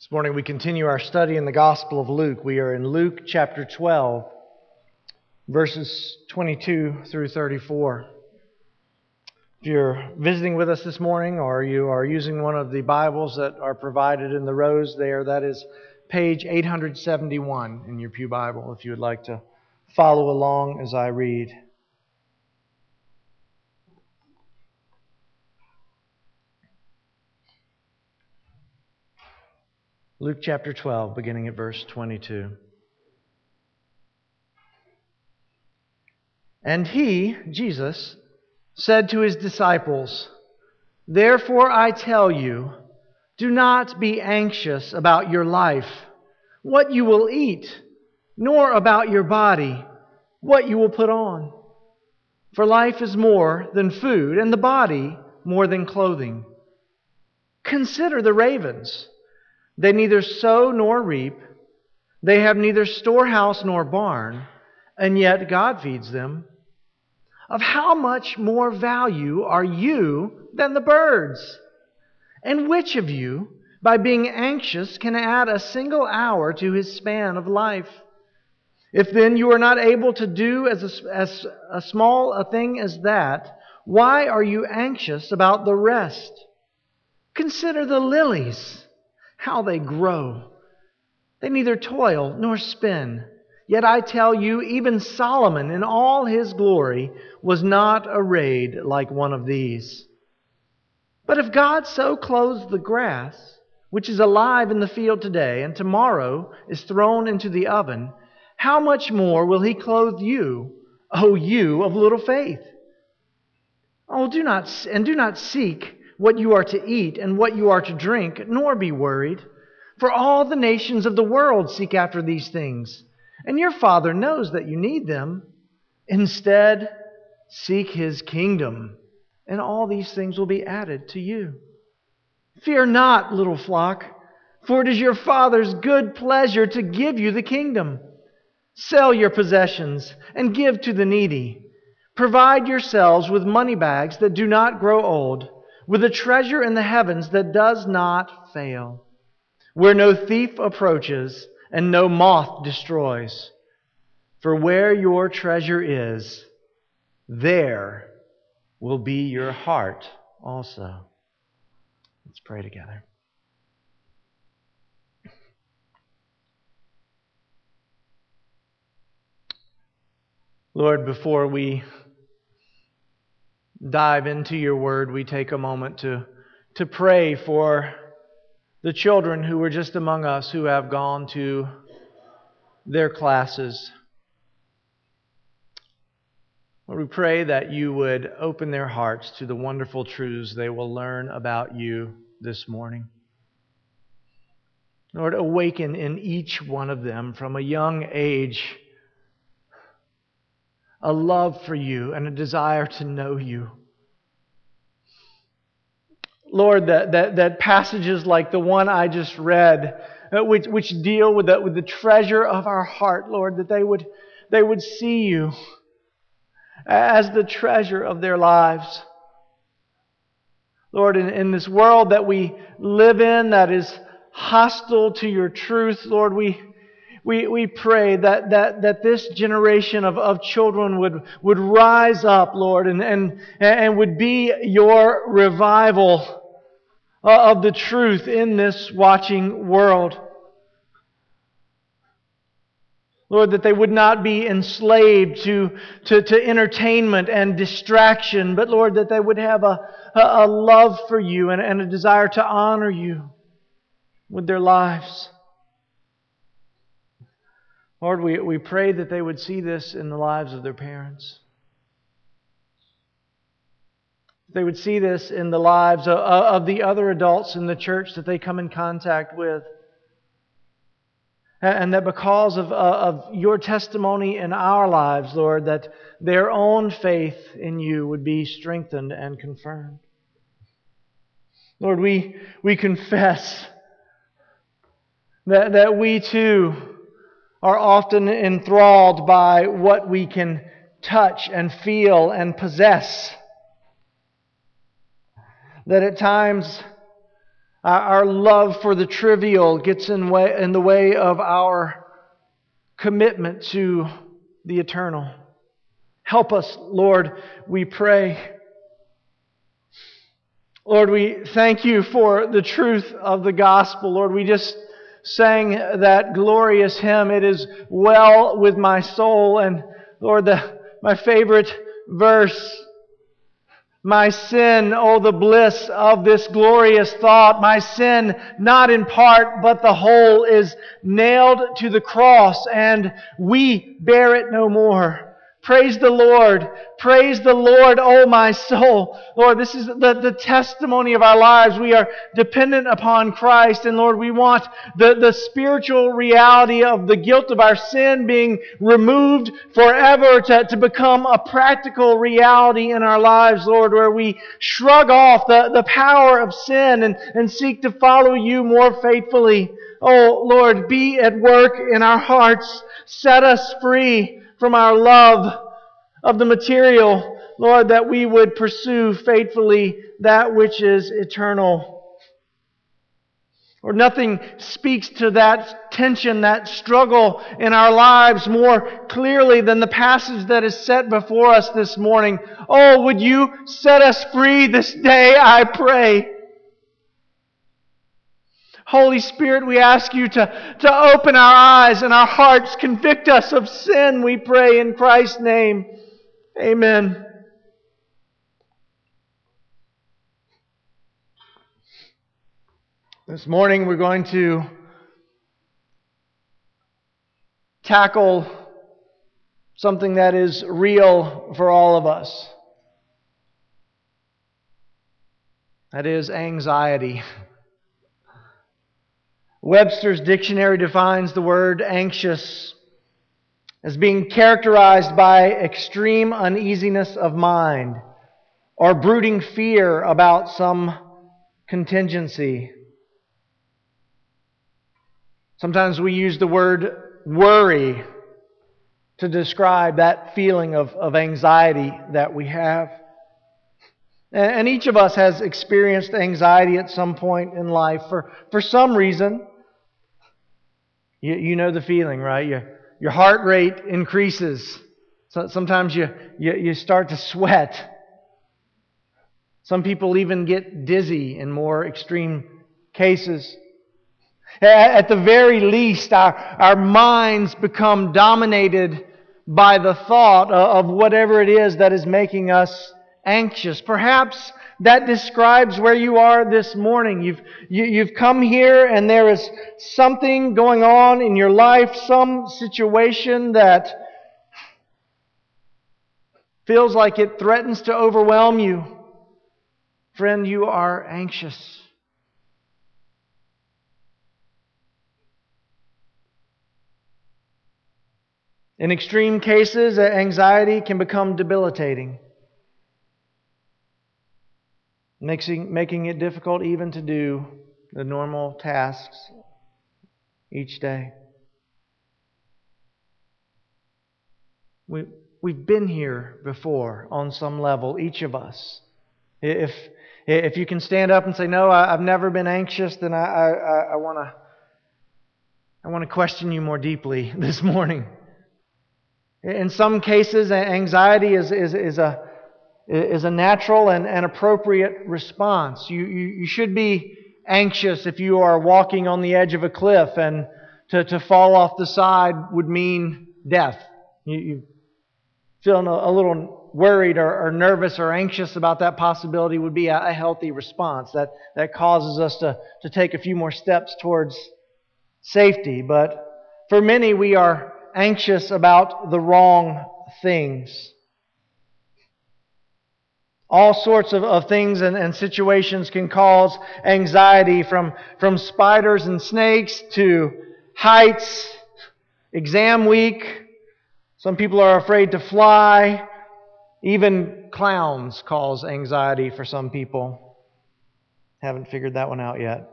This morning we continue our study in the Gospel of Luke. We are in Luke chapter 12, verses 22 through 34. If you're visiting with us this morning or you are using one of the Bibles that are provided in the rows there, that is page 871 in your Pew Bible if you would like to follow along as I read. Luke chapter 12, beginning at verse 22. And he, Jesus, said to his disciples, Therefore I tell you, do not be anxious about your life, what you will eat, nor about your body, what you will put on. For life is more than food, and the body more than clothing. Consider the ravens. They neither sow nor reap. They have neither storehouse nor barn, and yet God feeds them. Of how much more value are you than the birds? And which of you, by being anxious, can add a single hour to his span of life? If then you are not able to do as a, as a small a thing as that, why are you anxious about the rest? Consider the lilies how they grow. They neither toil nor spin. Yet I tell you, even Solomon in all his glory was not arrayed like one of these. But if God so clothes the grass, which is alive in the field today and tomorrow is thrown into the oven, how much more will he clothe you, O you of little faith? Oh, do not, and do not seek what you are to eat and what you are to drink, nor be worried. For all the nations of the world seek after these things, and your Father knows that you need them. Instead, seek his kingdom, and all these things will be added to you. Fear not, little flock, for it is your Father's good pleasure to give you the kingdom. Sell your possessions and give to the needy. Provide yourselves with money bags that do not grow old with a treasure in the heavens that does not fail, where no thief approaches and no moth destroys. For where your treasure is, there will be your heart also. Let's pray together. Lord, before we dive into your word, we take a moment to, to pray for the children who were just among us who have gone to their classes. Lord, we pray that you would open their hearts to the wonderful truths they will learn about you this morning. Lord, awaken in each one of them from a young age a love for you and a desire to know you. Lord, that, that, that passages like the one I just read, uh, which, which deal with the, with the treasure of our heart, Lord, that they would, they would see you as the treasure of their lives. Lord, in, in this world that we live in that is hostile to your truth, Lord, we, we, we pray that, that, that this generation of, of children would, would rise up, Lord, and, and, and would be your revival of the truth in this watching world. Lord, that they would not be enslaved to, to, to entertainment and distraction, but Lord, that they would have a, a, love for you and, and a desire to honor you with their lives. Lord, we, we pray that they would see this in the lives of their parents. They would see this in the lives of, of the other adults in the church that they come in contact with. And that because of, uh, of your testimony in our lives, Lord, that their own faith in you would be strengthened and confirmed. Lord, we, we confess that, that we too are often enthralled by what we can touch and feel and possess. That at times uh, Our love for the trivial gets in, way, in the way of our commitment to the eternal. Help us, Lord, we pray. Lord, we thank you for the truth of the gospel. Lord, we just sang that glorious hymn, It is well with my soul. And Lord, the, my favorite verse my sin, oh, the bliss of this glorious thought. My sin, not in part, but the whole, is nailed to the cross, and we bear it no more. Praise the Lord. Praise the Lord, oh my soul. Lord, this is the, the testimony of our lives. We are dependent upon Christ. And Lord, we want the, the spiritual reality of the guilt of our sin being removed forever to, to become a practical reality in our lives, Lord, where we shrug off the, the power of sin and, and seek to follow you more faithfully. Oh Lord, be at work in our hearts. Set us free from our love of the material, Lord, that we would pursue faithfully that which is eternal. Or nothing speaks to that tension, that struggle in our lives more clearly than the passage that is set before us this morning. Oh, would you set us free this day, I pray. Holy Spirit, we ask you to, to open our eyes and our hearts, convict us of sin, we pray in Christ's name. Amen. This morning we're going to tackle something that is real for all of us. That is anxiety. Webster's dictionary defines the word anxious as being characterized by extreme uneasiness of mind or brooding fear about some contingency. Sometimes we use the word worry to describe that feeling of, of anxiety that we have. And each of us has experienced anxiety at some point in life for, for some reason. You, you know the feeling, right? Your, your heart rate increases. So sometimes you, you, you start to sweat. Some people even get dizzy in more extreme cases. At the very least, our, our minds become dominated by the thought of whatever it is that is making us anxious. Perhaps that describes where you are this morning. You've, you, have you have come here and there is something going on in your life, some situation that feels like it threatens to overwhelm you. Friend, you are anxious. In extreme cases, anxiety can become debilitating making, making it difficult even to do the normal tasks each day. We, we've been here before on some level, each of us. If, if you can stand up and say, No, I, have never been anxious, then I, I, I want to I want to question you more deeply this morning. In some cases, anxiety is, is, is a is a natural and, and appropriate response. You, you, you should be anxious if you are walking on the edge of a cliff and to, to fall off the side would mean death. You, you feeling a, a little worried or, or, nervous or anxious about that possibility would be a, a healthy response that, that causes us to, to take a few more steps towards safety. But for many, we are anxious about the wrong things. All sorts of, of things and, and situations can cause anxiety from, from spiders and snakes to heights, exam week. Some people are afraid to fly. Even clowns cause anxiety for some people. Haven't figured that one out yet.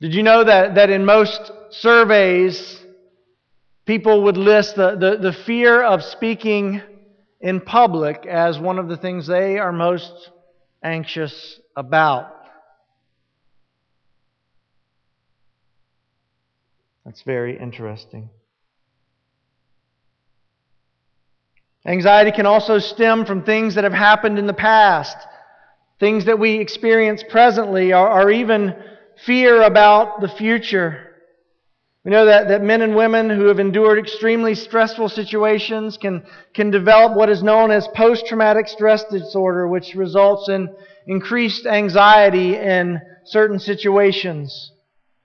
Did you know that, that in most surveys, people would list the, the, the fear of speaking in public as one of the things they are most anxious about. That's very interesting. Anxiety can also stem from things that have happened in the past, things that we experience presently, or, or even fear about the future. We know that, that men and women who have endured extremely stressful situations can, can develop what is known as post traumatic stress disorder, which results in increased anxiety in certain situations.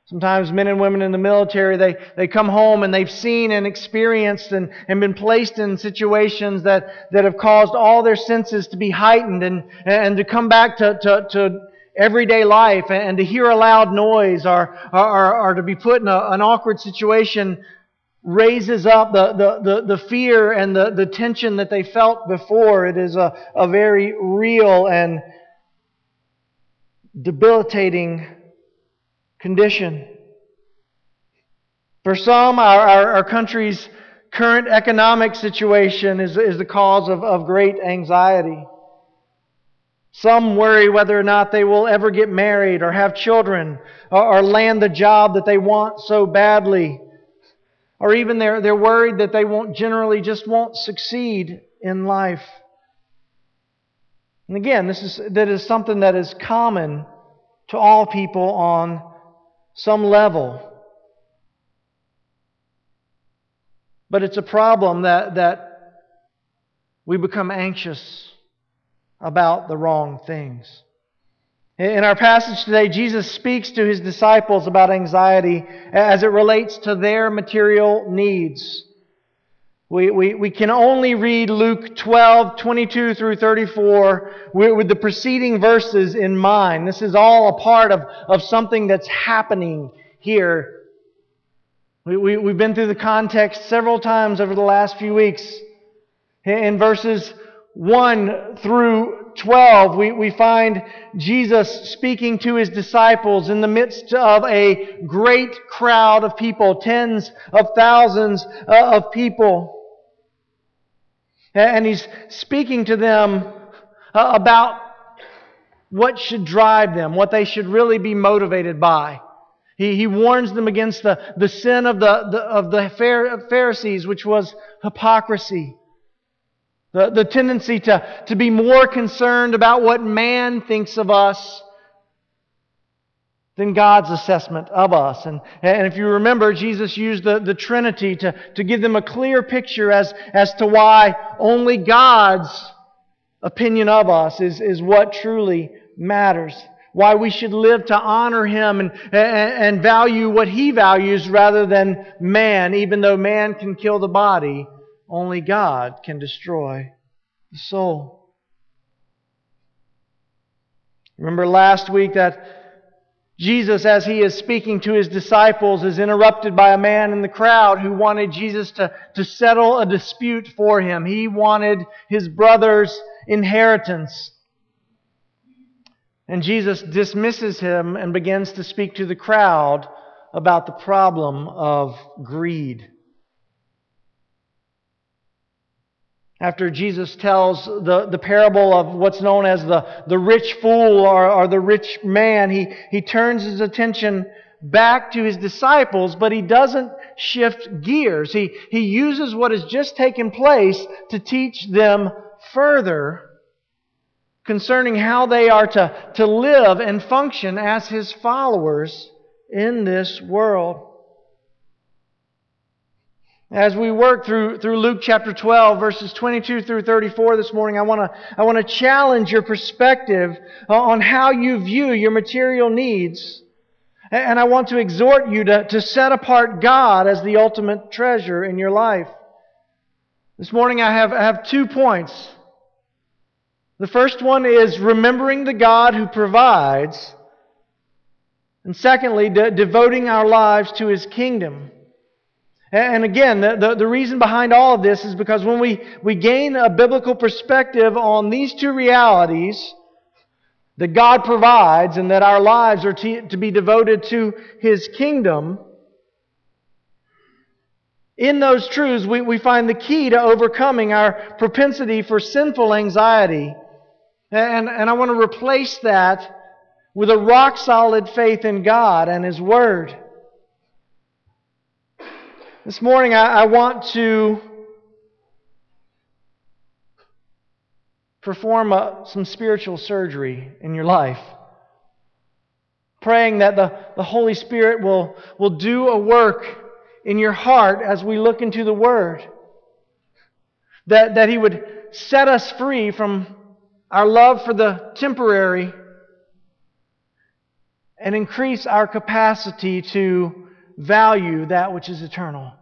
Sometimes men and women in the military, they, they come home and they've seen and experienced and, and been placed in situations that, that have caused all their senses to be heightened and, and to come back to, to, to everyday life and to hear a loud noise or, or, or to be put in a, an awkward situation raises up the, the, the, the, fear and the, the tension that they felt before. It is a, a very real and debilitating condition. For some, our, our, our country's current economic situation is, is the cause of, of great anxiety. Some worry whether or not they will ever get married or have children or, land the job that they want so badly. Or even they're, they're worried that they won't generally just won't succeed in life. And again, this is, that is something that is common to all people on some level. But it's a problem that, that we become anxious about the wrong things. In our passage today, Jesus speaks to his disciples about anxiety as it relates to their material needs. We, we, we can only read Luke 12, 22 through 34 with the preceding verses in mind. This is all a part of, of something that's happening here. We, we, we've been through the context several times over the last few weeks. In verses 1 through 12, we, we find Jesus speaking to his disciples in the midst of a great crowd of people, tens of thousands uh, of people. And he's speaking to them uh, about what should drive them, what they should really be motivated by. He, he warns them against the, the sin of the, the, of the Pharisees, which was hypocrisy. The, the tendency to, to be more concerned about what man thinks of us than God's assessment of us. And, and if you remember, Jesus used the, the Trinity to, to give them a clear picture as, as to why only God's opinion of us is, is what truly matters. Why we should live to honor Him and, and, and value what He values rather than man, even though man can kill the body only God can destroy the soul. Remember last week that Jesus, as he is speaking to his disciples, is interrupted by a man in the crowd who wanted Jesus to, to settle a dispute for him. He wanted his brother's inheritance. And Jesus dismisses him and begins to speak to the crowd about the problem of greed. After Jesus tells the, the parable of what's known as the, the rich fool or, or the rich man, he, he turns his attention back to his disciples, but he doesn't shift gears. He, he uses what has just taken place to teach them further concerning how they are to, to live and function as his followers in this world. As we work through, through Luke chapter 12, verses 22 through 34 this morning, I want to I want to challenge your perspective on how you view your material needs. And I want to exhort you to, to set apart God as the ultimate treasure in your life. This morning I have, I have two points. The first one is remembering the God who provides. And secondly, de- devoting our lives to His kingdom. And again, the, the, the, reason behind all of this is because when we, we gain a biblical perspective on these two realities, that God provides and that our lives are to, to be devoted to His kingdom, in those truths, we, we find the key to overcoming our propensity for sinful anxiety. And, and I want to replace that with a rock solid faith in God and His Word. This morning, I, I want to perform a, some spiritual surgery in your life. Praying that the, the Holy Spirit will, will do a work in your heart as we look into the Word. That, that He would set us free from our love for the temporary and increase our capacity to value that which is eternal.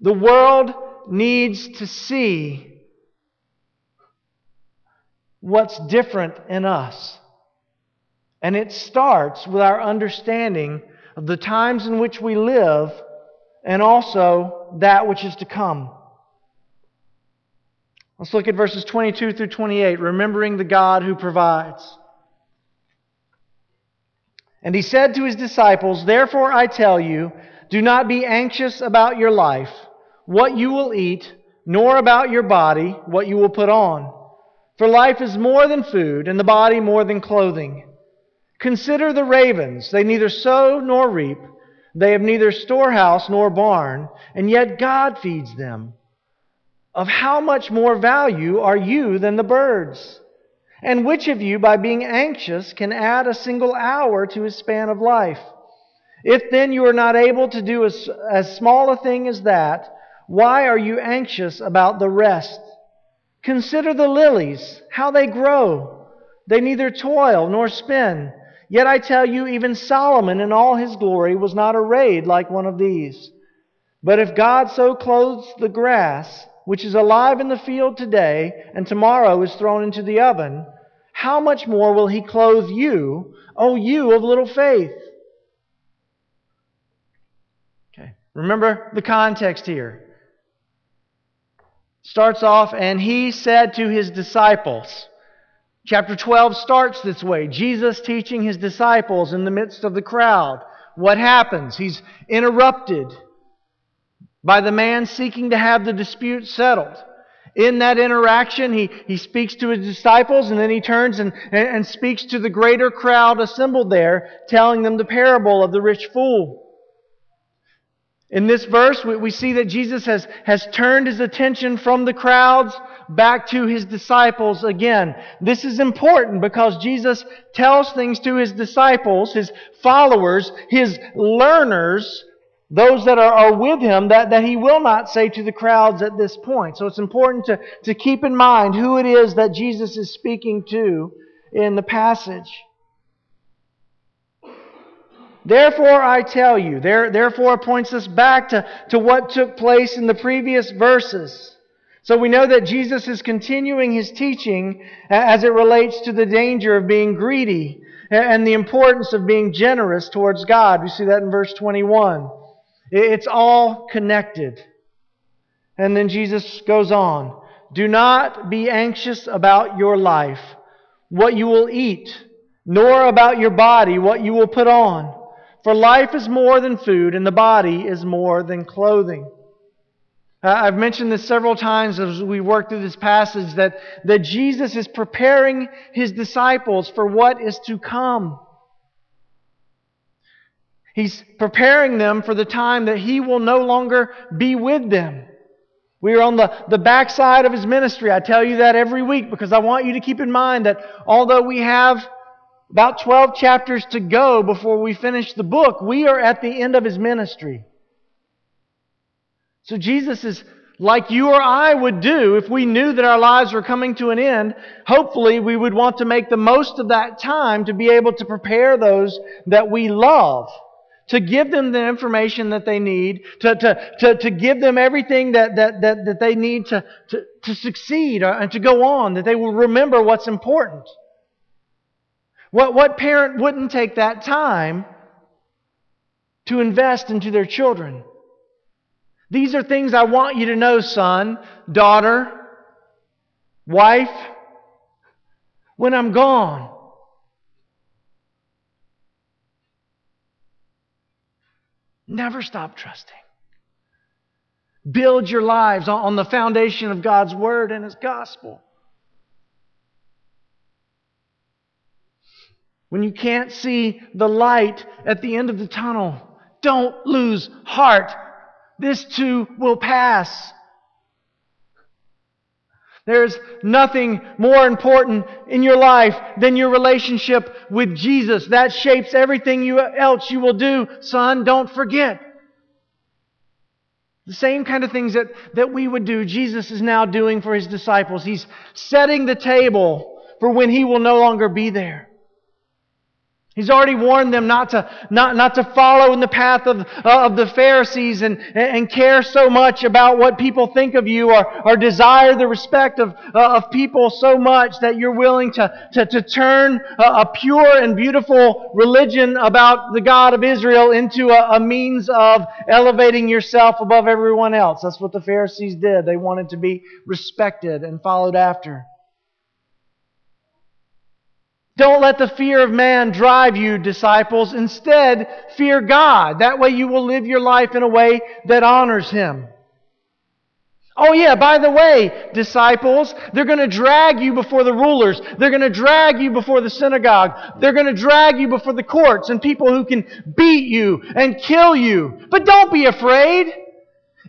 The world needs to see what's different in us. And it starts with our understanding of the times in which we live and also that which is to come. Let's look at verses 22 through 28, remembering the God who provides. And he said to his disciples, Therefore I tell you, do not be anxious about your life, what you will eat, nor about your body, what you will put on. For life is more than food, and the body more than clothing. Consider the ravens. They neither sow nor reap. They have neither storehouse nor barn, and yet God feeds them. Of how much more value are you than the birds? And which of you, by being anxious, can add a single hour to his span of life? If then you are not able to do as, as small a thing as that, why are you anxious about the rest? Consider the lilies, how they grow. They neither toil nor spin. Yet I tell you, even Solomon in all his glory was not arrayed like one of these. But if God so clothes the grass, which is alive in the field today and tomorrow is thrown into the oven, how much more will he clothe you, O you of little faith? Okay. Remember the context here. Starts off, and he said to his disciples. Chapter 12 starts this way Jesus teaching his disciples in the midst of the crowd. What happens? He's interrupted by the man seeking to have the dispute settled. In that interaction, he, he speaks to his disciples and then he turns and, and, and speaks to the greater crowd assembled there, telling them the parable of the rich fool. In this verse, we, we see that Jesus has, has turned his attention from the crowds back to his disciples again. This is important because Jesus tells things to his disciples, his followers, his learners, those that are, are with him that, that he will not say to the crowds at this point. So it's important to, to keep in mind who it is that Jesus is speaking to in the passage. Therefore, I tell you, there, therefore it points us back to, to what took place in the previous verses. So we know that Jesus is continuing his teaching as it relates to the danger of being greedy and the importance of being generous towards God. We see that in verse 21. It's all connected. And then Jesus goes on Do not be anxious about your life, what you will eat, nor about your body, what you will put on. For life is more than food, and the body is more than clothing. I've mentioned this several times as we work through this passage that, that Jesus is preparing his disciples for what is to come. He's preparing them for the time that He will no longer be with them. We are on the, the backside of His ministry. I tell you that every week because I want you to keep in mind that although we have about 12 chapters to go before we finish the book, we are at the end of His ministry. So Jesus is like you or I would do if we knew that our lives were coming to an end. Hopefully, we would want to make the most of that time to be able to prepare those that we love to give them the information that they need, to, to, to, to give them everything that, that, that, that they need to, to, to succeed uh, and to go on, that they will remember what's important. What, what parent wouldn't take that time to invest into their children? These are things I want you to know, son, daughter, wife, when I'm gone. Never stop trusting. Build your lives on the foundation of God's Word and His gospel. When you can't see the light at the end of the tunnel, Don't lose heart. This too will pass. There's nothing more important in your life than your relationship with Jesus. That shapes everything you, else you will do. Son, don't forget. The same kind of things that, that we would do, Jesus is now doing for his disciples. He's setting the table for when he will no longer be there. He's already warned them not to, not, not to follow in the path of, uh, of the Pharisees and, and care so much about what people think of you or, or desire the respect of, uh, of people so much that you're willing to, to, to turn a, a, pure and beautiful religion about the God of Israel into a, a means of elevating yourself above everyone else. That's what the Pharisees did. They wanted to be respected and followed after. Don't let the fear of man drive you, disciples. Instead, fear God. That way you will live your life in a way that honors Him. Oh, yeah, by the way, disciples, they're going to drag you before the rulers. They're going to drag you before the synagogue. They're going to drag you before the courts and people who can beat you and kill you. But don't be afraid.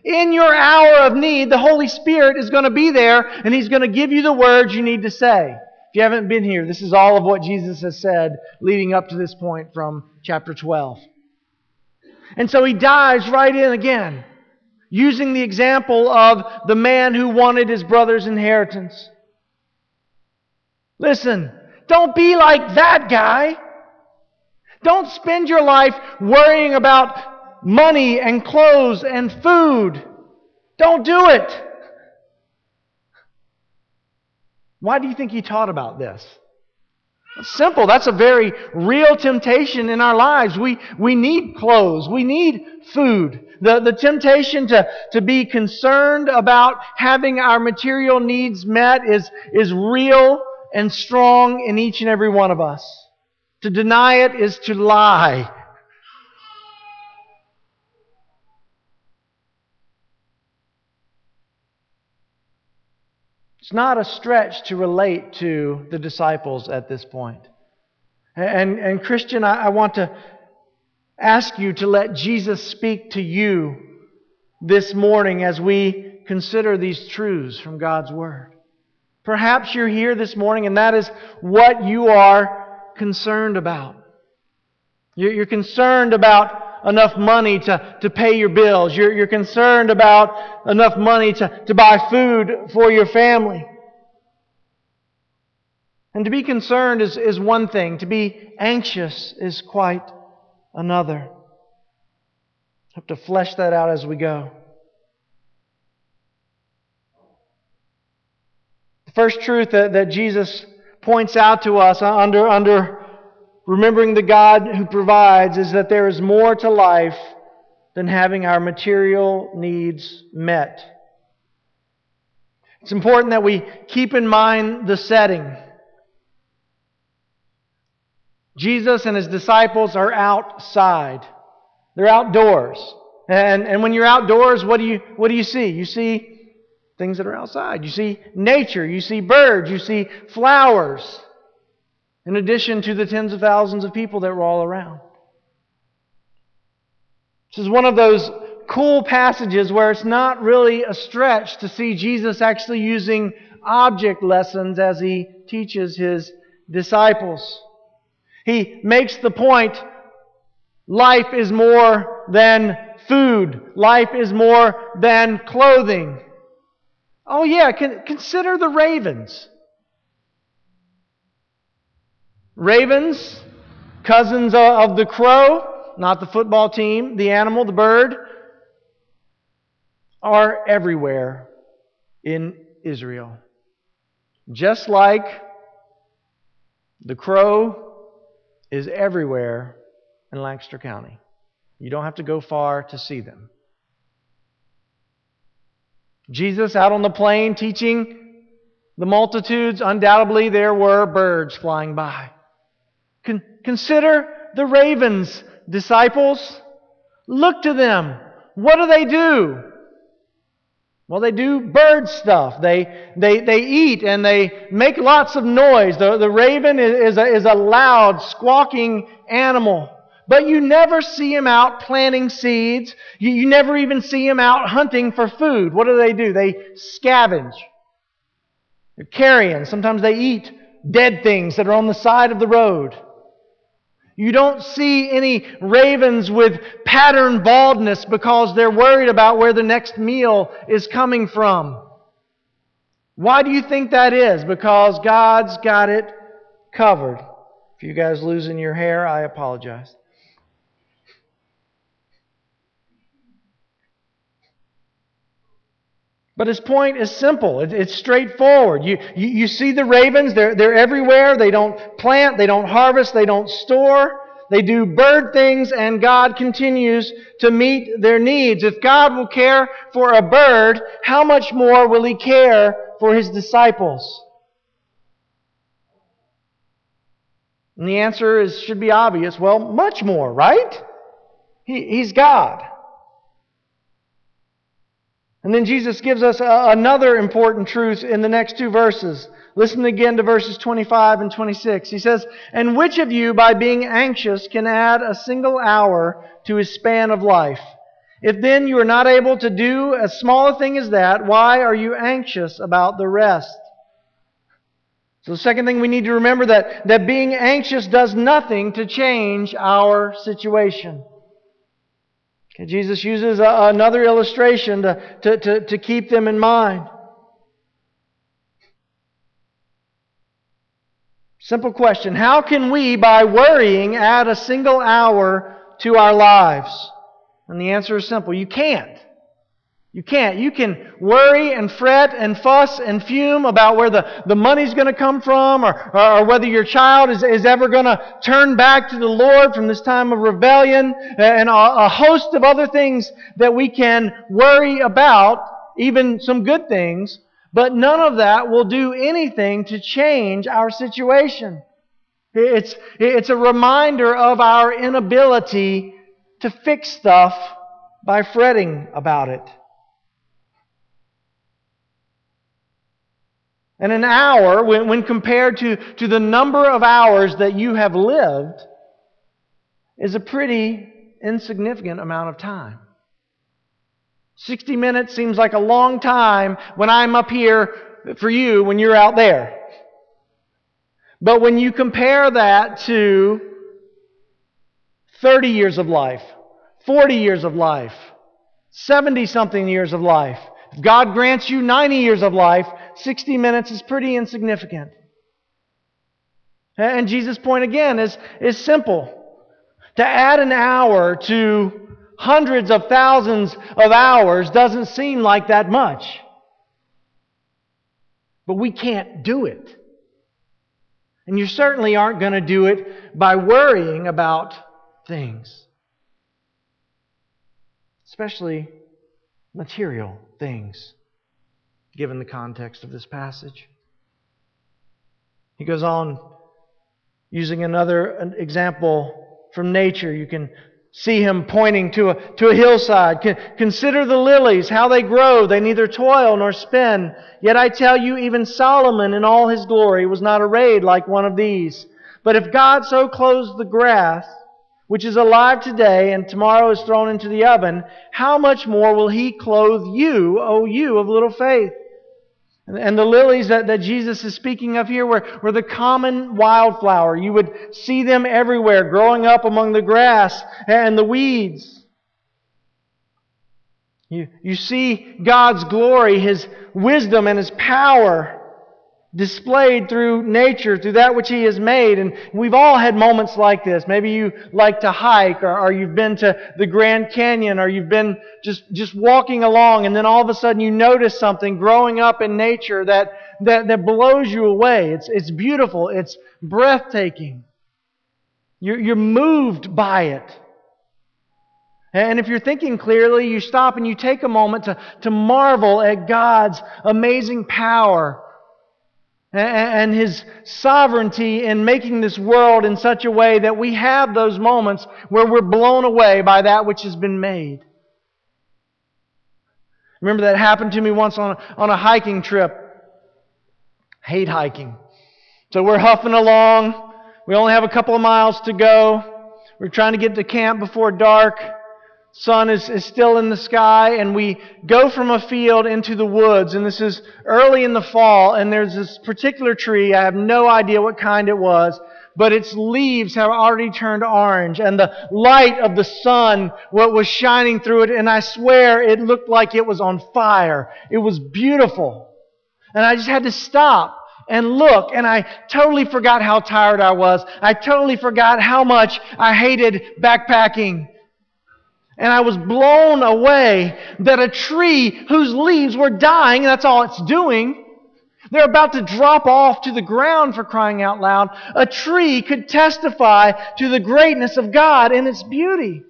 In your hour of need, the Holy Spirit is going to be there and He's going to give you the words you need to say. If you haven't been here, this is all of what Jesus has said leading up to this point from chapter 12. And so he dives right in again, using the example of the man who wanted his brother's inheritance. Listen, don't be like that guy. Don't spend your life worrying about money and clothes and food. Don't do it. Why do you think he taught about this? Simple. That's a very real temptation in our lives. We, we need clothes. We need food. The, the temptation to, to be concerned about having our material needs met is, is real and strong in each and every one of us. To deny it is to lie. It's not a stretch to relate to the disciples at this point. And, and Christian, I, I want to ask you to let Jesus speak to you this morning as we consider these truths from God's Word. Perhaps you're here this morning and that is what you are concerned about. You're concerned about enough money to, to pay your bills. You're, you're concerned about enough money to, to buy food for your family. And to be concerned is, is one thing. To be anxious is quite another. I Have to flesh that out as we go. The first truth that, that Jesus points out to us under, under remembering the God who provides is that there is more to life than having our material needs met. It's important that we keep in mind the setting. Jesus and his disciples are outside. They're outdoors. And, and when you're outdoors, what do you, what do you see? You see things that are outside. You see nature. You see birds. You see flowers in addition to the tens of thousands of people that were all around. This is one of those cool passages where it's not really a stretch to see Jesus actually using object lessons as he teaches his disciples. He makes the point life is more than food, life is more than clothing. Oh, yeah, consider the ravens. Ravens, cousins of the crow, not the football team, the animal, the bird, are everywhere in Israel. Just like the crow is everywhere in Lancaster County. You don't have to go far to see them. Jesus out on the plain teaching the multitudes, undoubtedly there were birds flying by. Con- consider the ravens, disciples. Look to them. What do they do? Well, they do bird stuff. They, they, they eat and they make lots of noise. The, the raven is, is, a, is a loud, squawking animal. but you never see him out planting seeds. You, you never even see him out hunting for food. What do they do? They scavenge. They're carrion. Sometimes they eat dead things that are on the side of the road. You don't see any ravens with pattern baldness because they're worried about where the next meal is coming from. Why do you think that is? Because God's got it covered. If you guys losing your hair, I apologize. But his point is simple. it's straightforward. You, you, see the ravens, they're, they're everywhere. They don't plant, they don't harvest, they don't store. They do bird things, and God continues to meet their needs. If God will care for a bird, how much more will He care for His disciples? And the answer is, should be obvious. Well, much more, right? He, he's God. And then Jesus gives us a, another important truth in the next two verses. Listen again to verses 25 and 26. He says, And which of you, by being anxious, can add a single hour to his span of life? If then you are not able to do as small a thing as that, why are you anxious about the rest? So the second thing we need to remember that, that being anxious does nothing to change our situation. Okay, Jesus uses a, another illustration to, to, to, to keep them in mind. Simple question How can we, by worrying, add a single hour to our lives? And the answer is simple you can't. You can't. You can worry and fret and fuss and fume about where the, the money's going to come from or, or whether your child is, is ever going to turn back to the Lord from this time of rebellion and a, a host of other things that we can worry about, even some good things, but none of that will do anything to change our situation. It's, it's a reminder of our inability to fix stuff by fretting about it. And an hour, when, when compared to, to the number of hours that you have lived, is a pretty insignificant amount of time. 60 minutes seems like a long time when I'm up here for you when you're out there. But when you compare that to 30 years of life, 40 years of life, 70 something years of life, if God grants you 90 years of life, 60 minutes is pretty insignificant. And Jesus' point again is, is simple. To add an hour to hundreds of thousands of hours doesn't seem like that much. But we can't do it. And you certainly aren't going to do it by worrying about things, especially material things given the context of this passage. He goes on using another example from nature. You can see him pointing to a, to a hillside. Consider the lilies, how they grow. They neither toil nor spin. Yet I tell you, even Solomon in all his glory was not arrayed like one of these. But if God so clothes the grass, which is alive today and tomorrow is thrown into the oven, how much more will he clothe you, O you of little faith? And the lilies that, that Jesus is speaking of here were, were the common wildflower. You would see them everywhere, growing up among the grass and the weeds. You, you see God's glory, His wisdom, and His power displayed through nature, through that which He has made. And we've all had moments like this. Maybe you like to hike, or, or, you've been to the Grand Canyon, or you've been just, just walking along, and then all of a sudden you notice something growing up in nature that, that, that blows you away. It's, it's beautiful, it's breathtaking. You're, you're moved by it. And if you're thinking clearly, you stop and you take a moment to, to marvel at God's amazing power and his sovereignty in making this world in such a way that we have those moments where we're blown away by that which has been made. Remember that happened to me once on a, on a hiking trip. Hate hiking. So we're huffing along. We only have a couple of miles to go. We're trying to get to camp before dark. Sun is, is still in the sky, and we go from a field into the woods. And this is early in the fall, and there's this particular tree. I have no idea what kind it was, but its leaves have already turned orange, and the light of the sun what was shining through it, and I swear it looked like it was on fire. It was beautiful. And I just had to stop and look, and I totally forgot how tired I was. I totally forgot how much I hated backpacking. And I was blown away that a tree whose leaves were dying, that's all it's doing, they're about to drop off to the ground for crying out loud. A tree could testify to the greatness of God and its beauty.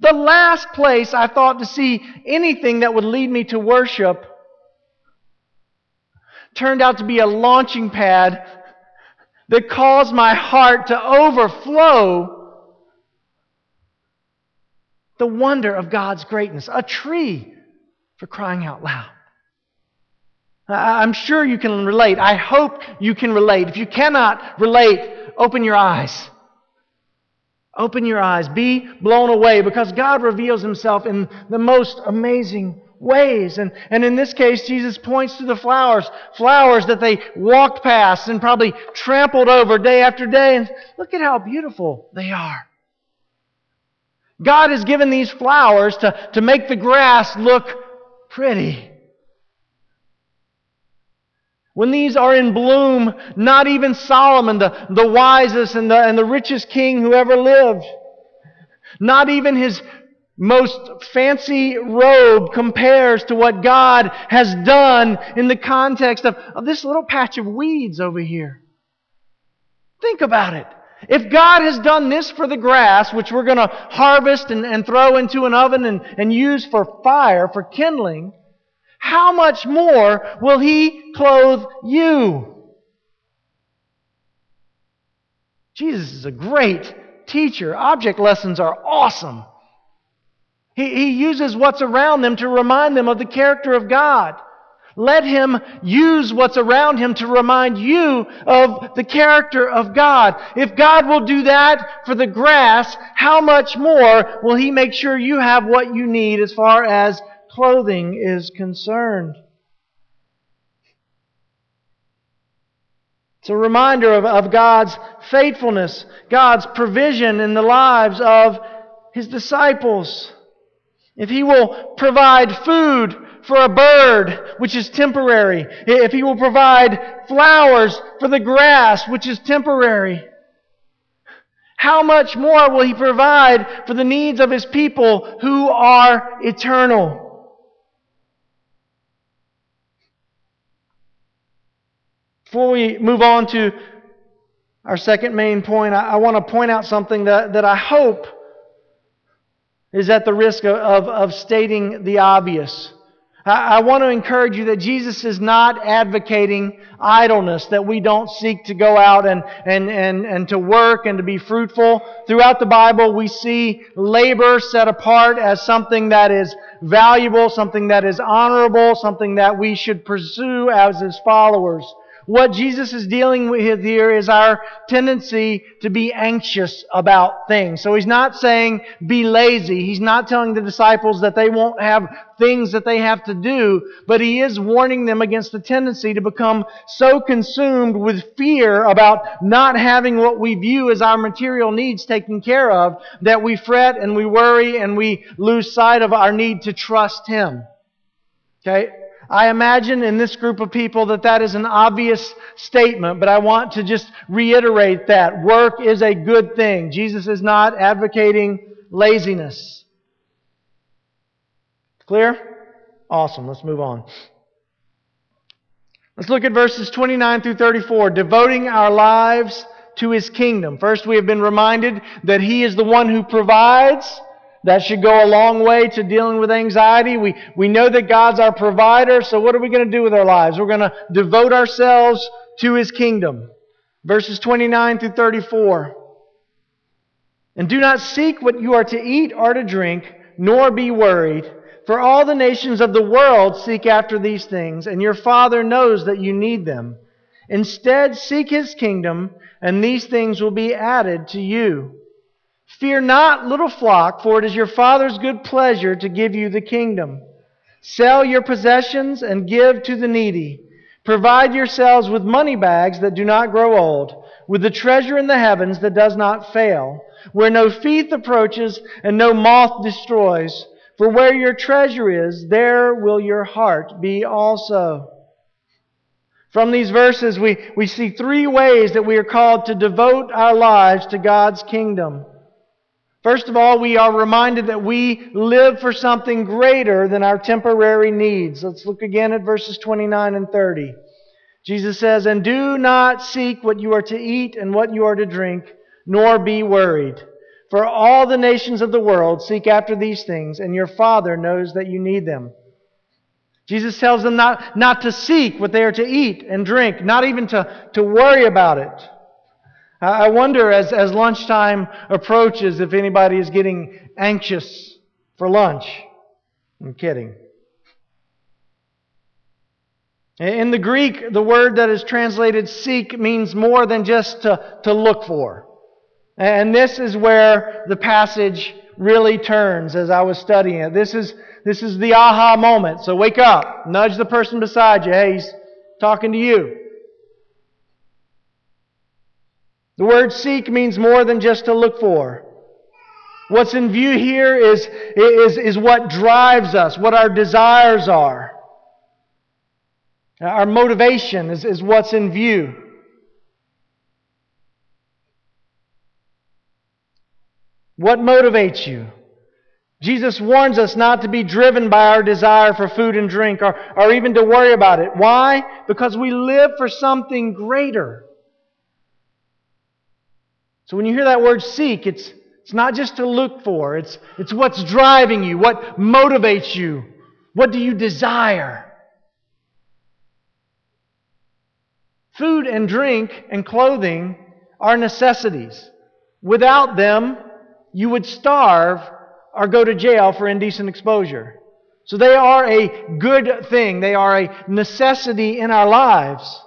The last place I thought to see anything that would lead me to worship turned out to be a launching pad that caused my heart to overflow the wonder of God's greatness. A tree, for crying out loud. I'm sure you can relate. I hope you can relate. If you cannot relate, open your eyes. Open your eyes. Be blown away because God reveals Himself in the most amazing ways. And, and in this case, Jesus points to the flowers, flowers that they walked past and probably trampled over day after day. And look at how beautiful they are. God has given these flowers to, to make the grass look pretty. When these are in bloom, not even Solomon, the, the wisest and the, and the richest king who ever lived, not even his most fancy robe compares to what God has done in the context of, of this little patch of weeds over here. Think about it. If God has done this for the grass, which we're going to harvest and, and throw into an oven and, and use for fire, for kindling, how much more will He clothe you? Jesus is a great teacher. Object lessons are awesome. He, he uses what's around them to remind them of the character of God. Let him use what's around him to remind you of the character of God. If God will do that for the grass, how much more will he make sure you have what you need as far as clothing is concerned? It's a reminder of, of God's faithfulness, God's provision in the lives of his disciples. If he will provide food for a bird, which is temporary, if he will provide flowers for the grass, which is temporary, how much more will he provide for the needs of his people who are eternal? Before we move on to our second main point, I, I want to point out something that, that I hope is at the risk of, of, of stating the obvious. I, want to encourage you that Jesus is not advocating idleness, that we don't seek to go out and, and, and, and to work and to be fruitful. Throughout the Bible, we see labor set apart as something that is valuable, something that is honorable, something that we should pursue as His followers. What Jesus is dealing with here is our tendency to be anxious about things. So he's not saying be lazy. He's not telling the disciples that they won't have things that they have to do, but he is warning them against the tendency to become so consumed with fear about not having what we view as our material needs taken care of that we fret and we worry and we lose sight of our need to trust him. Okay? I imagine in this group of people that that is an obvious statement, but I want to just reiterate that. Work is a good thing. Jesus is not advocating laziness. Clear? Awesome. Let's move on. Let's look at verses 29 through 34. Devoting our lives to his kingdom. First, we have been reminded that he is the one who provides. That should go a long way to dealing with anxiety. We, we know that God's our provider, so what are we going to do with our lives? We're going to devote ourselves to His kingdom. Verses 29 through 34. And do not seek what you are to eat or to drink, nor be worried. For all the nations of the world seek after these things, and your Father knows that you need them. Instead, seek His kingdom, and these things will be added to you. Fear not, little flock, for it is your Father's good pleasure to give you the kingdom. Sell your possessions and give to the needy. Provide yourselves with money bags that do not grow old, with the treasure in the heavens that does not fail, where no thief approaches and no moth destroys. For where your treasure is, there will your heart be also. From these verses, we, we see three ways that we are called to devote our lives to God's kingdom. First of all, we are reminded that we live for something greater than our temporary needs. Let's look again at verses 29 and 30. Jesus says, And do not seek what you are to eat and what you are to drink, nor be worried. For all the nations of the world seek after these things, and your Father knows that you need them. Jesus tells them not, not to seek what they are to eat and drink, not even to, to worry about it. I wonder as, as lunchtime approaches if anybody is getting anxious for lunch. I'm kidding. In the Greek, the word that is translated seek means more than just to, to look for. And this is where the passage really turns as I was studying it. This is, this is the aha moment. So wake up, nudge the person beside you. Hey, he's talking to you. The word seek means more than just to look for. What's in view here is, is, is what drives us, what our desires are. Our motivation is, is what's in view. What motivates you? Jesus warns us not to be driven by our desire for food and drink or, or even to worry about it. Why? Because we live for something greater. So when you hear that word seek, it's, it's not just to look for, it's, it's what's driving you, what motivates you, what do you desire. Food and drink and clothing are necessities. Without them, you would starve or go to jail for indecent exposure. So they are a good thing. They are a necessity in our lives.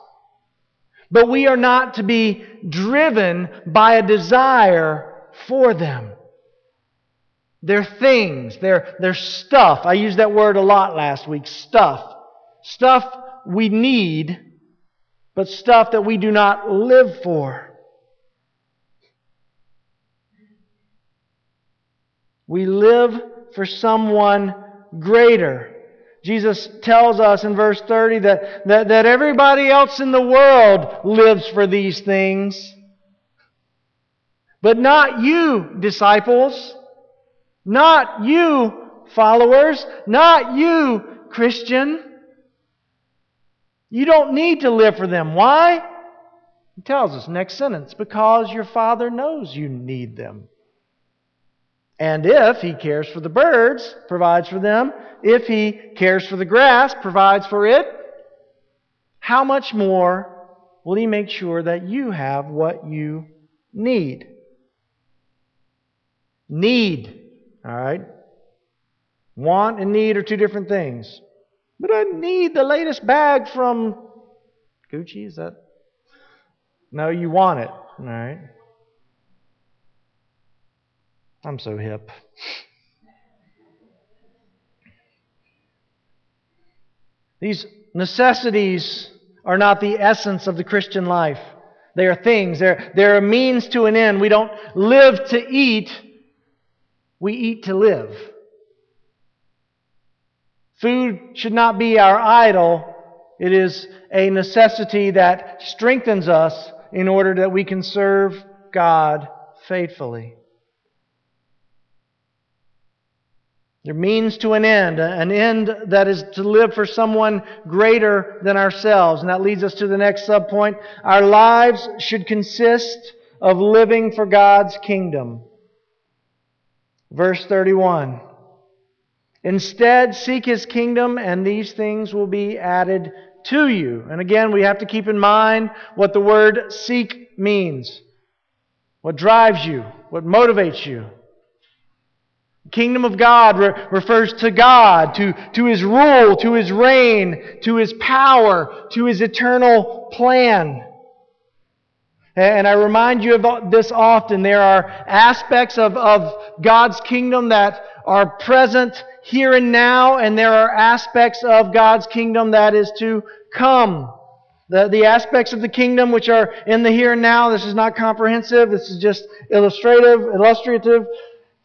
But we are not to be driven by a desire for them. They're things, they're, they're stuff. I used that word a lot last week stuff. Stuff we need, but stuff that we do not live for. We live for someone greater. Jesus tells us in verse 30 that, that, that everybody else in the world lives for these things. But not you, disciples. Not you, followers. Not you, Christian. You don't need to live for them. Why? He tells us, next sentence, because your Father knows you need them. And if he cares for the birds, provides for them, if he cares for the grass, provides for it, how much more will he make sure that you have what you need? Need. All right? Want and need are two different things. But I need the latest bag from Gucci, is that? No, you want it. All right? I'm so hip. These necessities are not the essence of the Christian life. They are things, they're, they're a means to an end. We don't live to eat, we eat to live. Food should not be our idol, it is a necessity that strengthens us in order that we can serve God faithfully. There means to an end, an end that is to live for someone greater than ourselves. And that leads us to the next subpoint. Our lives should consist of living for God's kingdom. Verse 31. Instead, seek his kingdom, and these things will be added to you. And again, we have to keep in mind what the word seek means. What drives you, what motivates you. Kingdom of God re- refers to God, to, to His rule, to His reign, to His power, to His eternal plan. And I remind you of this often. There are aspects of, of God's kingdom that are present here and now, and there are aspects of God's kingdom that is to come. The, the aspects of the kingdom which are in the here and now, this is not comprehensive, this is just illustrative, illustrative.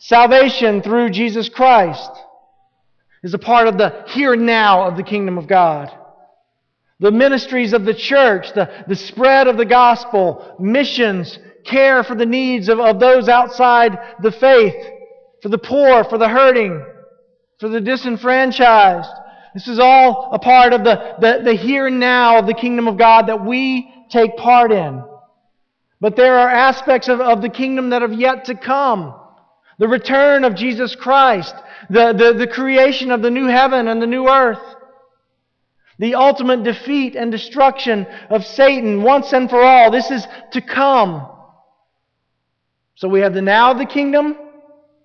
Salvation through Jesus Christ is a part of the here and now of the kingdom of God. The ministries of the church, the, the spread of the gospel, missions, care for the needs of, of those outside the faith, for the poor, for the hurting, for the disenfranchised. This is all a part of the, the, the here and now of the kingdom of God that we take part in. But there are aspects of, of the kingdom that have yet to come. The return of Jesus Christ, the, the, the creation of the new heaven and the new earth, the ultimate defeat and destruction of Satan once and for all. This is to come. So we have the now of the kingdom,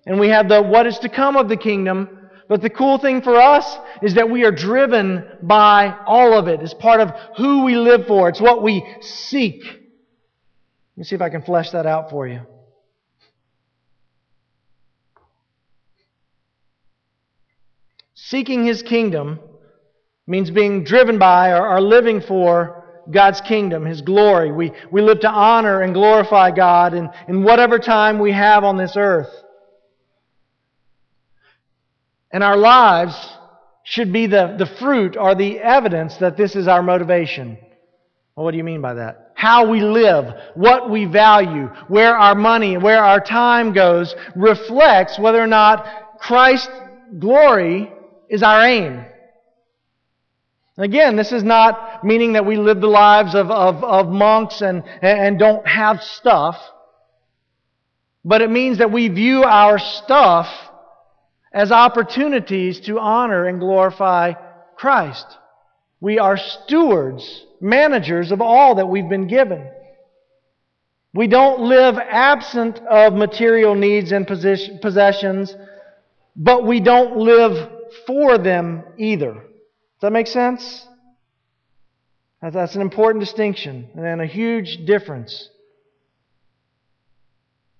and we have the what is to come of the kingdom. But the cool thing for us is that we are driven by all of it. It's part of who we live for. It's what we seek. Let me see if I can flesh that out for you. Seeking His kingdom means being driven by or, living for God's kingdom, His glory. We, we live to honor and glorify God in, in whatever time we have on this earth. And our lives should be the, the fruit or the evidence that this is our motivation. Well, what do you mean by that? How we live, what we value, where our money, where our time goes reflects whether or not Christ's glory is our aim. Again, this is not meaning that we live the lives of, of, of monks and, and don't have stuff, but it means that we view our stuff as opportunities to honor and glorify Christ. We are stewards, managers of all that we've been given. We don't live absent of material needs and possessions, but we don't live for them either. Does that make sense? That's an important distinction and a huge difference.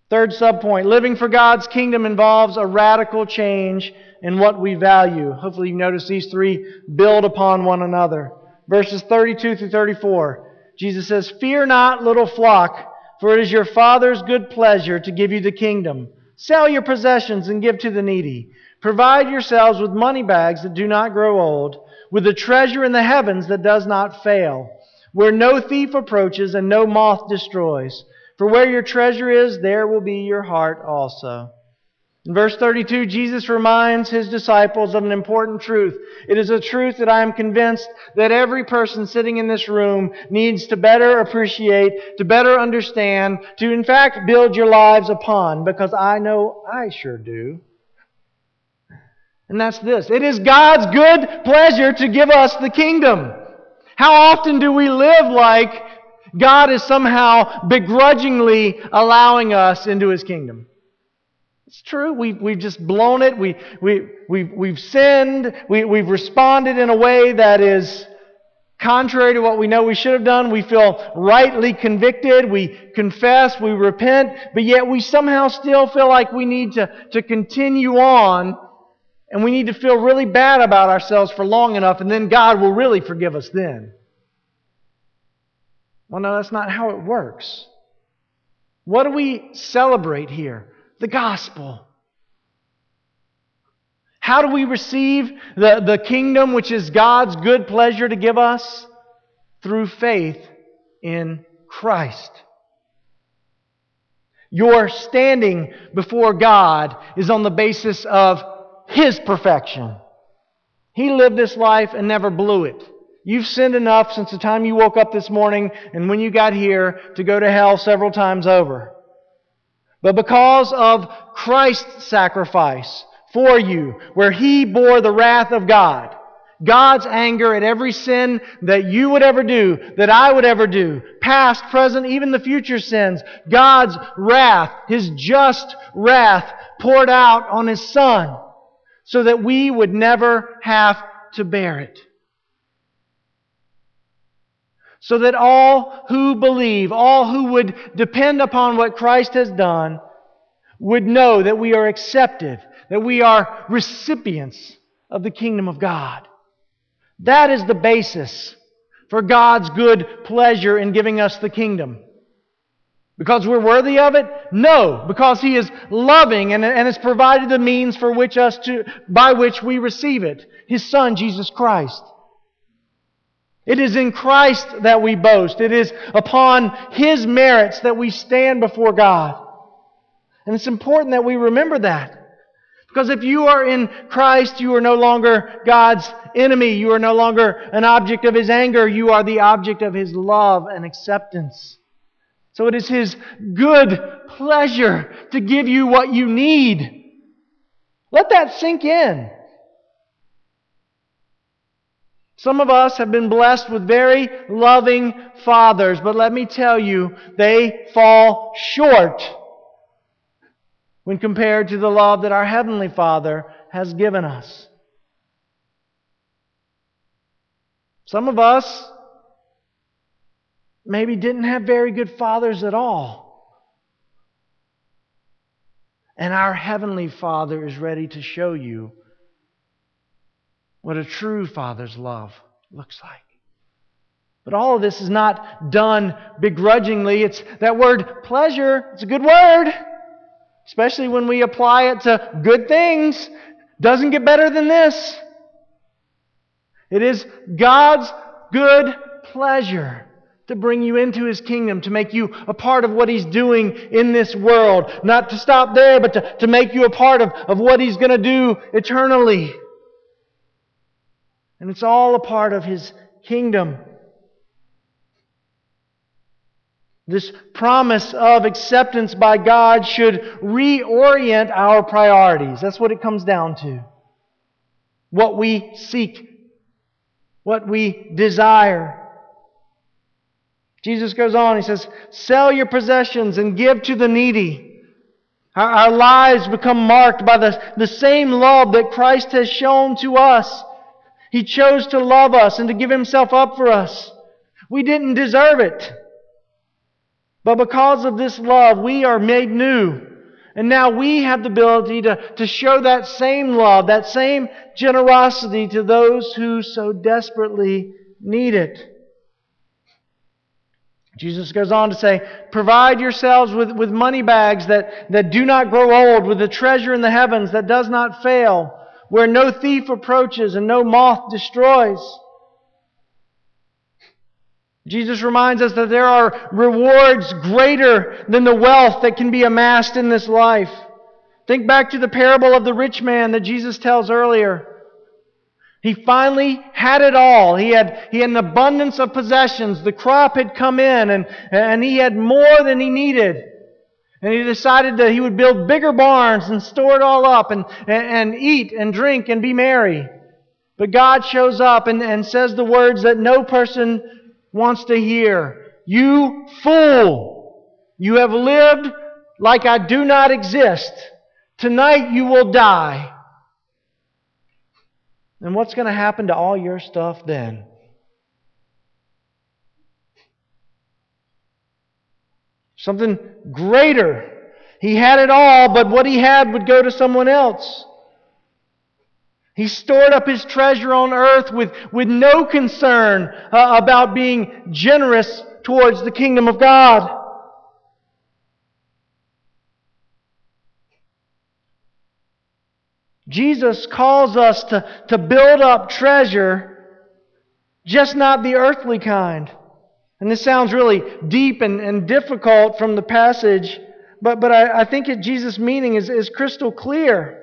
Third subpoint living for God's kingdom involves a radical change in what we value. Hopefully, you notice these three build upon one another. Verses 32 through 34. Jesus says, Fear not, little flock, for it is your Father's good pleasure to give you the kingdom. Sell your possessions and give to the needy. Provide yourselves with money bags that do not grow old, with a treasure in the heavens that does not fail, where no thief approaches and no moth destroys. For where your treasure is, there will be your heart also. In verse 32, Jesus reminds his disciples of an important truth. It is a truth that I am convinced that every person sitting in this room needs to better appreciate, to better understand, to in fact build your lives upon, because I know I sure do. And that's this. It is God's good pleasure to give us the kingdom. How often do we live like God is somehow begrudgingly allowing us into his kingdom. It's true. We, we've just blown it. We, we, we've, we've sinned. We, we've responded in a way that is contrary to what we know we should have done. We feel rightly convicted. We confess. We repent. But yet we somehow still feel like we need to, to continue on. And we need to feel really bad about ourselves for long enough. And then God will really forgive us then. Well, no, that's not how it works. What do we celebrate here? The gospel. How do we receive the, the kingdom which is God's good pleasure to give us? Through faith in Christ. Your standing before God is on the basis of His perfection. He lived this life and never blew it. You've sinned enough since the time you woke up this morning and when you got here to go to hell several times over. But because of Christ's sacrifice for you, where He bore the wrath of God, God's anger at every sin that you would ever do, that I would ever do, past, present, even the future sins, God's wrath, His just wrath poured out on His Son so that we would never have to bear it. so that all who believe, all who would depend upon what Christ has done, would know that we are accepted, that we are recipients of the kingdom of God. That is the basis for God's good pleasure in giving us the kingdom. Because we're worthy of it? No, because He is loving and, and has provided the means for which us to, by which we receive it. His Son, Jesus Christ. It is in Christ that we boast. It is upon His merits that we stand before God. And it's important that we remember that. Because if you are in Christ, you are no longer God's enemy. You are no longer an object of His anger. You are the object of His love and acceptance. So it is His good pleasure to give you what you need. Let that sink in. Some of us have been blessed with very loving fathers, but let me tell you, they fall short when compared to the love that our Heavenly Father has given us. Some of us maybe didn't have very good fathers at all. And our Heavenly Father is ready to show you what a true father's love looks like. But all of this is not done begrudgingly. It's that word pleasure, it's a good word especially when we apply it to good things, doesn't get better than this. It is God's good pleasure to bring you into His kingdom, to make you a part of what He's doing in this world. Not to stop there, but to, to make you a part of, of what He's going to do eternally. And it's all a part of His kingdom. This promise of acceptance by God should reorient our priorities. That's what it comes down to. What we seek, what we desire. Jesus goes on, he says, Sell your possessions and give to the needy. Our, our lives become marked by the, the same love that Christ has shown to us. He chose to love us and to give himself up for us. We didn't deserve it. But because of this love, we are made new. And now we have the ability to, to show that same love, that same generosity to those who so desperately need it. Jesus goes on to say, Provide yourselves with, with money bags that, that do not grow old, with a treasure in the heavens that does not fail, where no thief approaches and no moth destroys. Jesus reminds us that there are rewards greater than the wealth that can be amassed in this life. Think back to the parable of the rich man that Jesus tells earlier. He finally had it all. He had, he had an abundance of possessions. The crop had come in and, and he had more than he needed. And he decided that he would build bigger barns and store it all up and, and, and eat and drink and be merry. But God shows up and, and says the words that no person wants to hear. You fool! You have lived like I do not exist. Tonight you will die. And what's going to happen to all your stuff then? Something greater. He had it all, but what he had would go to someone else. He stored up his treasure on earth with, with no concern uh, about being generous towards the kingdom of God. Jesus calls us to, to build up treasure, just not the earthly kind. And this sounds really deep and, and difficult from the passage, but, but I, I think it, Jesus' meaning is, is crystal clear.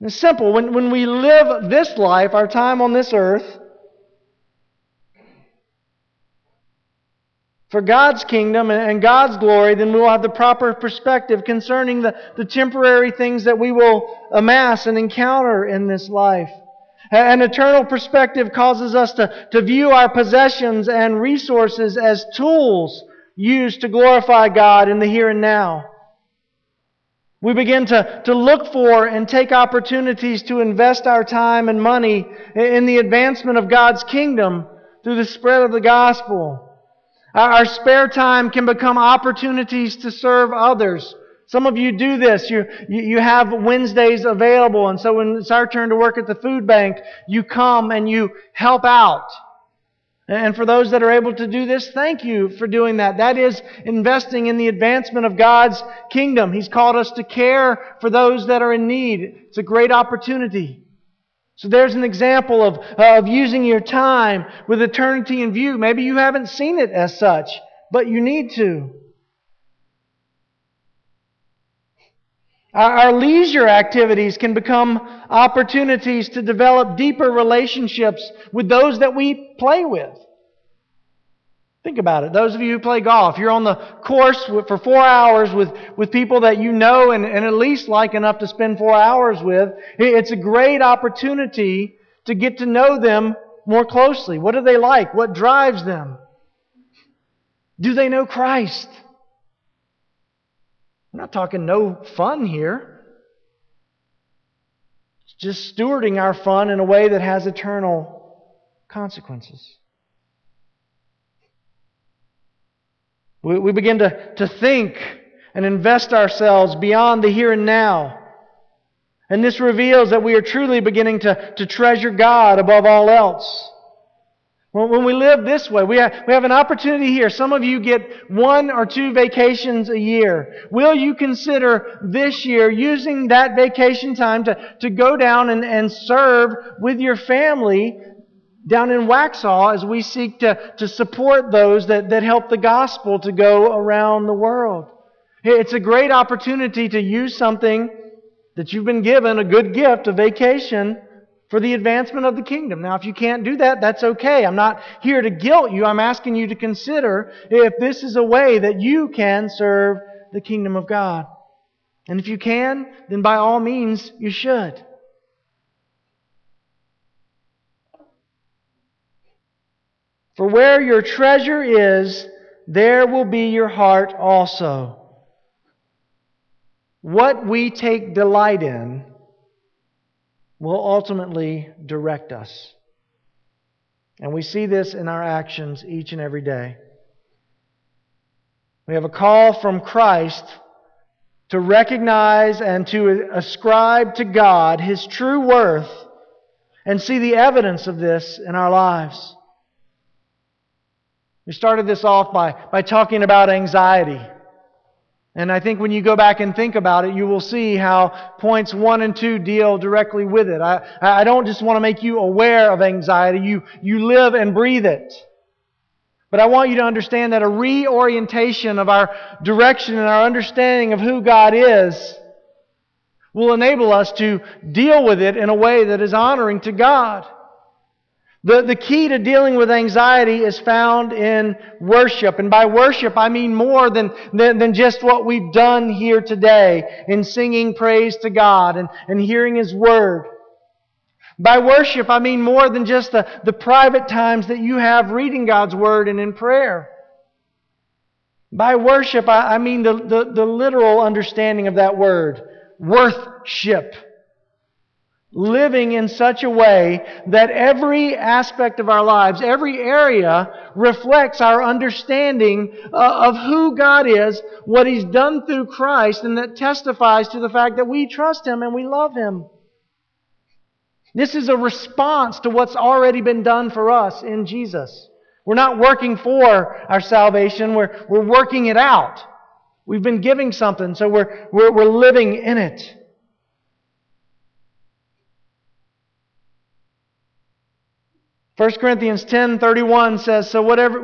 It's simple. When, when we live this life, our time on this earth, for God's kingdom and God's glory, then we will have the proper perspective concerning the, the temporary things that we will amass and encounter in this life. An eternal perspective causes us to, to view our possessions and resources as tools used to glorify God in the here and now. We begin to, to look for and take opportunities to invest our time and money in the advancement of God's kingdom through the spread of the gospel. Uh, our spare time can become opportunities to serve others. Some of you do this. You, you have Wednesdays available, and so when it's our turn to work at the food bank, you come and you help out. And for those that are able to do this, thank you for doing that. That is investing in the advancement of God's kingdom. He's called us to care for those that are in need. It's a great opportunity. So there's an example of, of using your time with eternity in view. Maybe you haven't seen it as such, but you need to. Our, our leisure activities can become opportunities to develop deeper relationships with those that we play with. Think about it. Those of you who play golf, you're on the course for four hours with, with people that you know and, and at least like enough to spend four hours with. It's a great opportunity to get to know them more closely. What do they like? What drives them? Do they know Christ? I'm not talking no fun here. It's just stewarding our fun in a way that has eternal consequences. We, we begin to, to think and invest ourselves beyond the here and now. And this reveals that we are truly beginning to, to treasure God above all else. When we live this way, we have, we have an opportunity here. Some of you get one or two vacations a year. Will you consider this year using that vacation time to, to go down and, and serve with your family down in Waxhaw as we seek to, to support those that, that help the gospel to go around the world. It's a great opportunity to use something that you've been given, a good gift, a vacation, for the advancement of the kingdom. Now, if you can't do that, that's okay. I'm not here to guilt you. I'm asking you to consider if this is a way that you can serve the kingdom of God. And if you can, then by all means, you should. For where your treasure is, there will be your heart also. What we take delight in will ultimately direct us. And we see this in our actions each and every day. We have a call from Christ to recognize and to ascribe to God His true worth and see the evidence of this in our lives. We started this off by, by talking about anxiety. And I think when you go back and think about it, you will see how points one and two deal directly with it. I, I don't just want to make you aware of anxiety, you, you live and breathe it. But I want you to understand that a reorientation of our direction and our understanding of who God is will enable us to deal with it in a way that is honoring to God. The, the key to dealing with anxiety is found in worship. And by worship, I mean more than, than, than, just what we've done here today in singing praise to God and, and hearing His Word. By worship, I mean more than just the, the private times that you have reading God's Word and in prayer. By worship, I, I mean the, the, the literal understanding of that word. Worthship living in such a way that every aspect of our lives, every area reflects our understanding uh, of who God is, what He's done through Christ, and that testifies to the fact that we trust Him and we love Him. This is a response to what's already been done for us in Jesus. We're not working for our salvation, we're, we're working it out. We've been giving something, so we're, we're, we're living in it. 1 Corinthians 10:31 says, "So whatever,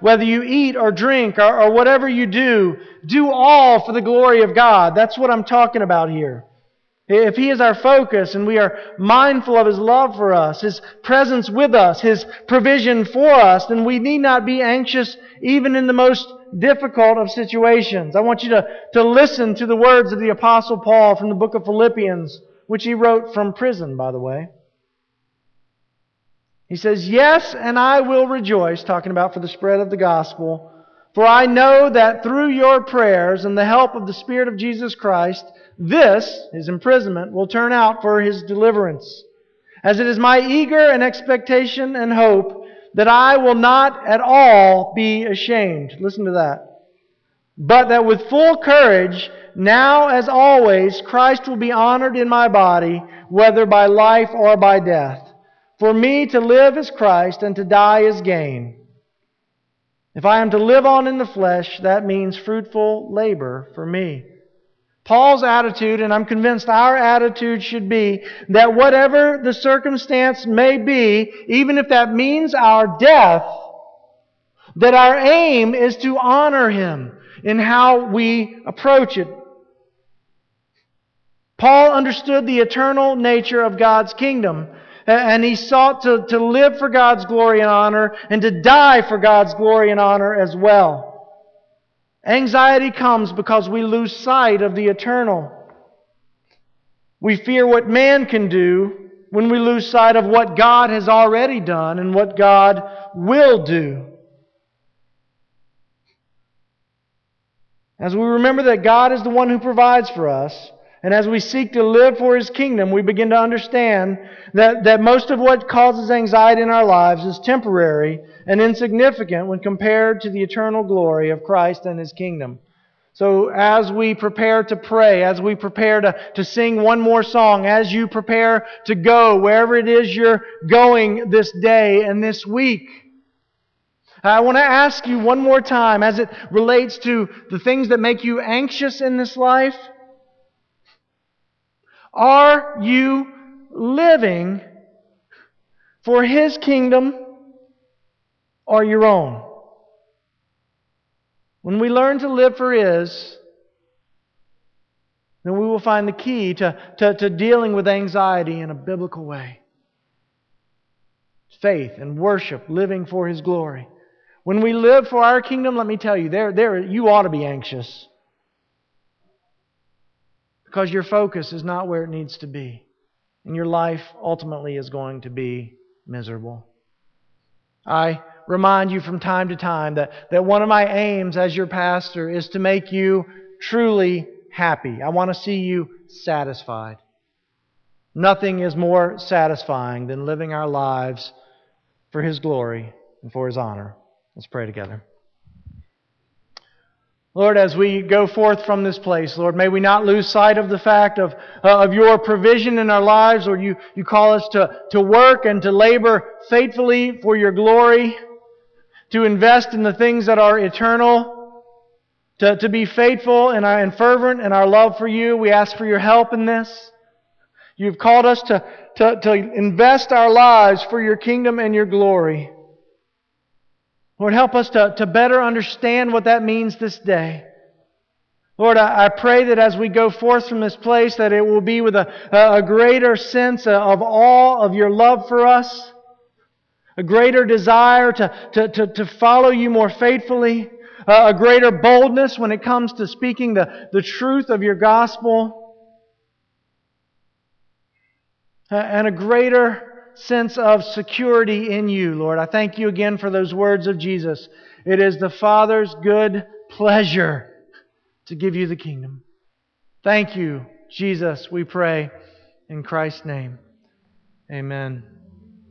whether you eat or drink or, or whatever you do, do all for the glory of God." That's what I'm talking about here. If He is our focus and we are mindful of His love for us, His presence with us, His provision for us, then we need not be anxious even in the most difficult of situations. I want you to, to listen to the words of the Apostle Paul from the book of Philippians, which he wrote from prison, by the way. He says, Yes, and I will rejoice, talking about for the spread of the gospel. For I know that through your prayers and the help of the Spirit of Jesus Christ, this, his imprisonment, will turn out for his deliverance. As it is my eager and expectation and hope that I will not at all be ashamed. Listen to that. But that with full courage, now as always, Christ will be honored in my body, whether by life or by death. For me to live is Christ, and to die is gain. If I am to live on in the flesh, that means fruitful labor for me. Paul's attitude, and I'm convinced our attitude should be that whatever the circumstance may be, even if that means our death, that our aim is to honor Him in how we approach it. Paul understood the eternal nature of God's kingdom, and he sought to, to live for God's glory and honor and to die for God's glory and honor as well. Anxiety comes because we lose sight of the eternal. We fear what man can do when we lose sight of what God has already done and what God will do. As we remember that God is the one who provides for us, and as we seek to live for His kingdom, we begin to understand that, that most of what causes anxiety in our lives is temporary and insignificant when compared to the eternal glory of Christ and His kingdom. So, as we prepare to pray, as we prepare to, to sing one more song, as you prepare to go wherever it is you're going this day and this week, I want to ask you one more time as it relates to the things that make you anxious in this life. Are you living for His kingdom or your own? When we learn to live for His, then we will find the key to, to, to dealing with anxiety in a biblical way. Faith and worship, living for His glory. When we live for our kingdom, let me tell you, there, there, you ought to be anxious because your focus is not where it needs to be. And your life ultimately is going to be miserable. I remind you from time to time that, that one of my aims as your pastor is to make you truly happy. I want to see you satisfied. Nothing is more satisfying than living our lives for His glory and for His honor. Let's pray together. Lord, as we go forth from this place, Lord, may we not lose sight of the fact of, uh, of your provision in our lives. or you, you call us to, to work and to labor faithfully for your glory, to invest in the things that are eternal, to, to be faithful and, and fervent in our love for you. We ask for your help in this. You've called us to, to, to invest our lives for your kingdom and your glory. Lord, help us to, to better understand what that means this day. Lord, I, I pray that as we go forth from this place, that it will be with a, a greater sense of awe of your love for us, a greater desire to, to, to, to follow you more faithfully, a greater boldness when it comes to speaking the, the truth of your gospel, and a greater sense of security in you, Lord. I thank you again for those words of Jesus. It is the Father's good pleasure to give you the kingdom. Thank you, Jesus, we pray in Christ's name. Amen.